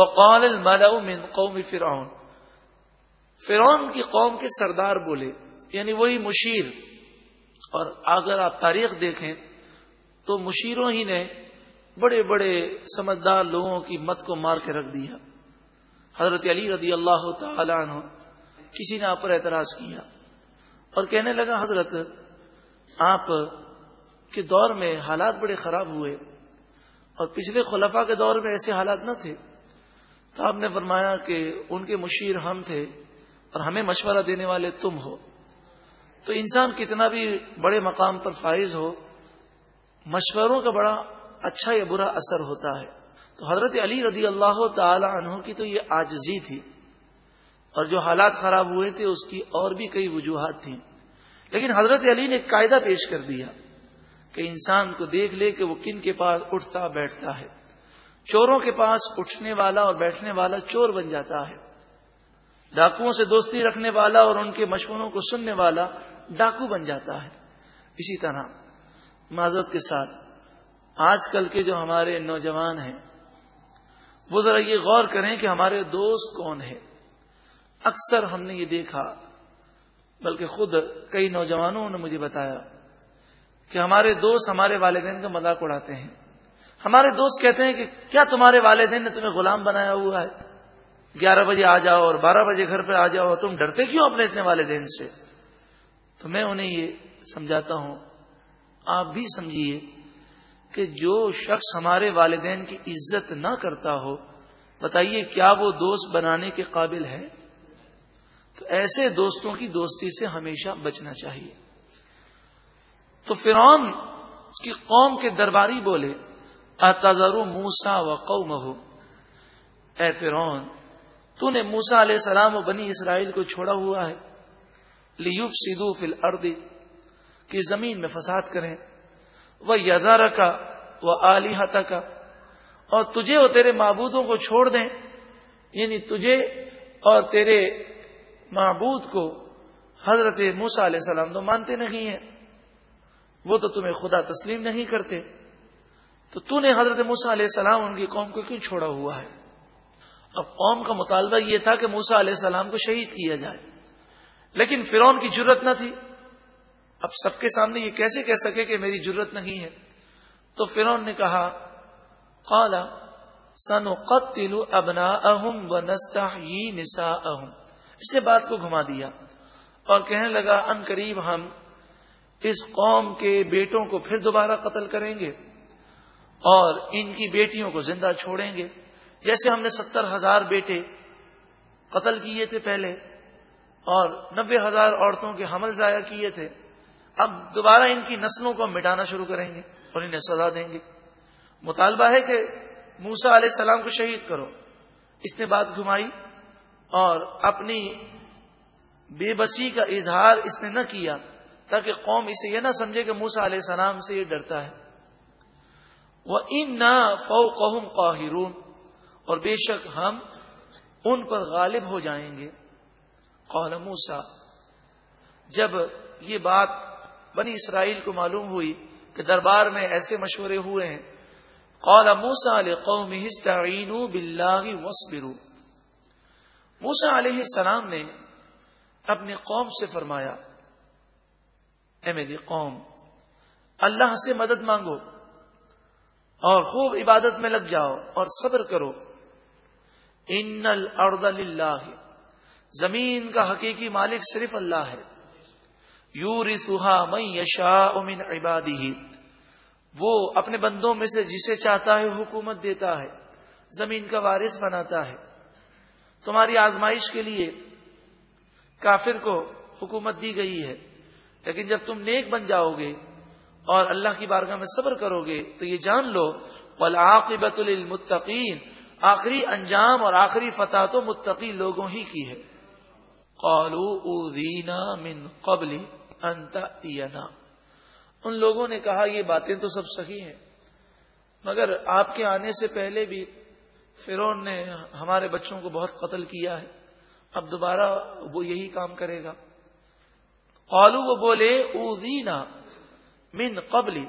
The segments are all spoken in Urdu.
وقال الملأ من قوم فرعون. فرعون کی قوم کے سردار بولے یعنی وہی مشیر۔ اور اگر آپ تاریخ دیکھیں، تو مشیروں ہی نے بڑے بڑے سمجھدار لوگوں کی مت کو مار کے رکھ دیا۔ حضرت علی رضی اللہ تعالی عنہ، کسی نے آپ پر اعتراض کیا۔ اور کہنے لگا، حضرت، آپ کے دور میں حالات بڑے خراب ہوئے۔ اور پچھلے خلفہ کے دور میں ایسے حالات نہ تھے۔ تو آپ نے فرمایا کہ ان کے مشیر ہم تھے اور ہمیں مشورہ دینے والے تم ہو۔ تو انسان کتنا بھی بڑے مقام پر فائز ہو، مشوروں کا بڑا اچھا یا برا اثر ہوتا ہے۔ تو حضرت علی رضی اللہ تعالی عنہ کی تو یہ آجزی تھی اور جو حالات خراب ہوئے تھے، اس کی اور بھی کئی وجوہات تھیں۔ لیکن حضرت علی نے قاعدہ پیش کر دیا کہ انسان کو دیکھ لے کہ وہ کن کے پاس اٹھتا بیٹھتا ہے۔ چوروں کے پاس اٹھنے والا اور بیٹھنے والا چور بن جاتا ہے۔ ڈاکوؤں سے دوستی رکھنے والا اور ان کے مشوروں کو سننے والا ڈاکو بن جاتا ہے۔ اسی طرح معذرت کے ساتھ آج کل کے جو ہمارے نوجوان ہیں، وہ ذرا یہ غور کریں کہ ہمارے دوست کون ہیں۔ اکثر ہم نے یہ دیکھا، بلکہ خود کئی نوجوانوں نے مجھے بتایا کہ ہمارے دوست ہمارے والدین کا مذاق اڑاتے ہیں۔ ہمارے دوست کہتے ہیں کہ کیا تمہارے والدین نے تمہیں غلام بنایا ہوا ہے؟ گیارہ بجے آ جاؤ اور بارہ بجے گھر پہ آ جاؤ تم ڈرتے کیوں اپنے اتنے والدین سے؟ تو میں انہیں یہ سمجھاتا ہوں، آپ بھی سمجھیے کہ جو شخص ہمارے والدین کی عزت نہ کرتا ہو، بتائیے کیا وہ دوست بنانے کے قابل ہے؟ تو ایسے دوستوں کی دوستی سے ہمیشہ بچنا چاہیے۔ تو فرعون کی قوم کے درباری بولے اتذر موسا و اے فرعون، تو نے موسا علیہ السلام و بنی اسرائیل کو چھوڑا ہوا ہے۔ لیوف سیدو فل اردی کی زمین میں فساد کریں۔ وہ یزار کا وہ علی کا اور تجھے اور تیرے معبودوں کو چھوڑ دیں۔ یعنی تجھے اور تیرے معبود کو حضرت موسا علیہ السلام تو مانتے نہیں ہیں۔ وہ تو تمہیں خدا تسلیم نہیں کرتے۔ تو تو نے حضرت موسا علیہ السلام ان کی قوم کو کیوں چھوڑا ہوا ہے؟ اب قوم کا مطالبہ یہ تھا کہ موسا علیہ السلام کو شہید کیا جائے۔ لیکن فرون کی ضرورت نہ تھی۔ اب سب کے سامنے یہ کیسے کہہ سکے کہ میری ضرورت نہیں ہے؟ تو فرون نے کہا قالا سنو قتلو ابنا اہم و نستا نسا اہم اس نے بات کو گھما دیا اور کہنے لگا، ان قریب ہم اس قوم کے بیٹوں کو پھر دوبارہ قتل کریں گے؟ اور ان کی بیٹیوں کو زندہ چھوڑیں گے۔ جیسے ہم نے ستر ہزار بیٹے قتل کیے تھے پہلے اور نبے ہزار عورتوں کے حمل ضائع کیے تھے، اب دوبارہ ان کی نسلوں کو ہم مٹانا شروع کریں گے اور انہیں سزا دیں گے۔ مطالبہ ہے کہ موسا علیہ السلام کو شہید کرو۔ اس نے بات گھمائی اور اپنی بے بسی کا اظہار اس نے نہ کیا، تاکہ قوم اسے یہ نہ سمجھے کہ موسا علیہ السلام سے یہ ڈرتا ہے۔ وہ ان نہ فو قہم اور بے شک ہم ان پر غالب ہو جائیں گے۔ قول موسا جب یہ بات بنی اسرائیل کو معلوم ہوئی کہ دربار میں ایسے مشورے ہوئے ہیں قول موسا علیہ بلّہ وسبرو موسا علیہ السلام نے اپنی قوم سے فرمایا، اے میری قوم، اللہ سے مدد مانگو۔ اور خوب عبادت میں لگ جاؤ اور صبر کرو۔ ان الارض للہ۔ زمین کا حقیقی مالک صرف اللہ ہے۔ یو رسوہا میں یشا امن عبادی وہ اپنے بندوں میں سے جسے چاہتا ہے حکومت دیتا ہے، زمین کا وارث بناتا ہے۔ تمہاری آزمائش کے لیے کافر کو حکومت دی گئی ہے، لیکن جب تم نیک بن جاؤ گے اور اللہ کی بارگاہ میں صبر کرو گے تو یہ جان لو والعاقبت للمتقین۔ آخری انجام اور آخری فتح تو متقی لوگوں ہی کی ہے۔ قالوا اوذینا من قبل انت ان لوگوں نے کہا، یہ باتیں تو سب صحیح ہیں، مگر آپ کے آنے سے پہلے بھی فرون نے ہمارے بچوں کو بہت قتل کیا ہے۔ اب دوبارہ وہ یہی کام کرے گا۔ قالو وہ بولے اوزینا من قبل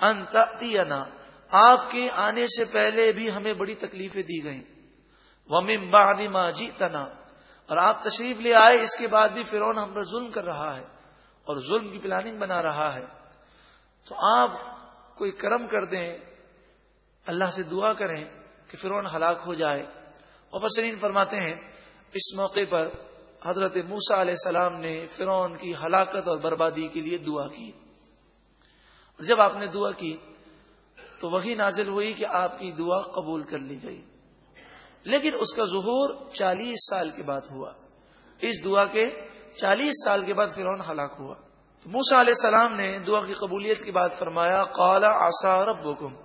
انتنا آپ کے آنے سے پہلے بھی ہمیں بڑی تکلیفیں دی گئیں۔ ومم بادما جی تنا اور آپ تشریف لے آئے، اس کے بعد بھی فرون ہم پر ظلم کر رہا ہے اور ظلم کی پلاننگ بنا رہا ہے۔ تو آپ کوئی کرم کر دیں، اللہ سے دعا کریں کہ فرون ہلاک ہو جائے۔ اور بسرین فرماتے ہیں، اس موقع پر حضرت موسا علیہ السلام نے فرون کی ہلاکت اور بربادی کے لیے دعا کی۔ جب آپ نے دعا کی تو وہی نازل ہوئی کہ آپ کی دعا قبول کر لی گئی۔ لیکن اس کا ظہور چالیس سال کے بعد ہوا۔ اس دعا کے چالیس سال کے بعد فرون ہلاک ہوا۔ تو موسا علیہ السلام نے دعا کی قبولیت کی بات فرمایا قالا آسا رب بکم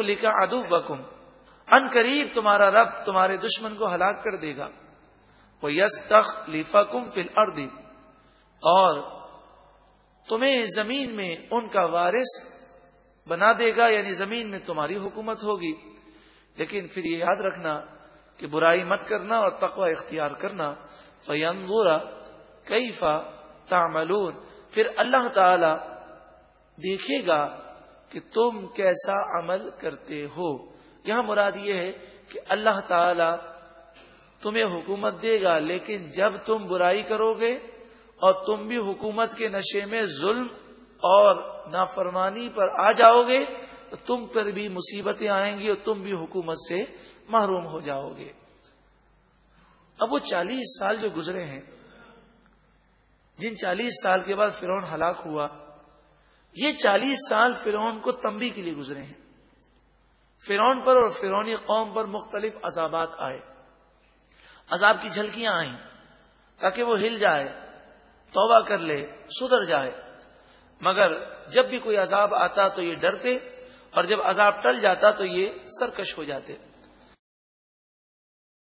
لکھا ادو بکم ان قریب تمہارا رب تمہارے دشمن کو ہلاک کر دے گا۔ وہ یس تخ لیفا کم فل اور تمہیں زمین میں ان کا وارث بنا دے گا یعنی زمین میں تمہاری حکومت ہوگی۔ لیکن پھر یہ یاد رکھنا کہ برائی مت کرنا اور تقوی اختیار کرنا۔ فیم برا کئی پھر اللہ تعالی دیکھے گا کہ تم کیسا عمل کرتے ہو۔ یہاں مراد یہ ہے کہ اللہ تعالی تمہیں حکومت دے گا، لیکن جب تم برائی کرو گے اور تم بھی حکومت کے نشے میں ظلم اور نافرمانی پر آ جاؤ گے، تو تم پر بھی مصیبتیں آئیں گی اور تم بھی حکومت سے محروم ہو جاؤ گے۔ اب وہ چالیس سال جو گزرے ہیں، جن چالیس سال کے بعد فرون ہلاک ہوا، یہ چالیس سال فرون کو تمبی کے لیے گزرے ہیں۔ فرون پر اور فرونی قوم پر مختلف عذابات آئے۔ عذاب کی جھلکیاں آئیں تاکہ وہ ہل جائے۔ توبہ کر لے، سدھر جائے۔ مگر جب بھی کوئی عذاب آتا تو یہ ڈرتے، اور جب عذاب ٹل جاتا تو یہ سرکش ہو جاتے۔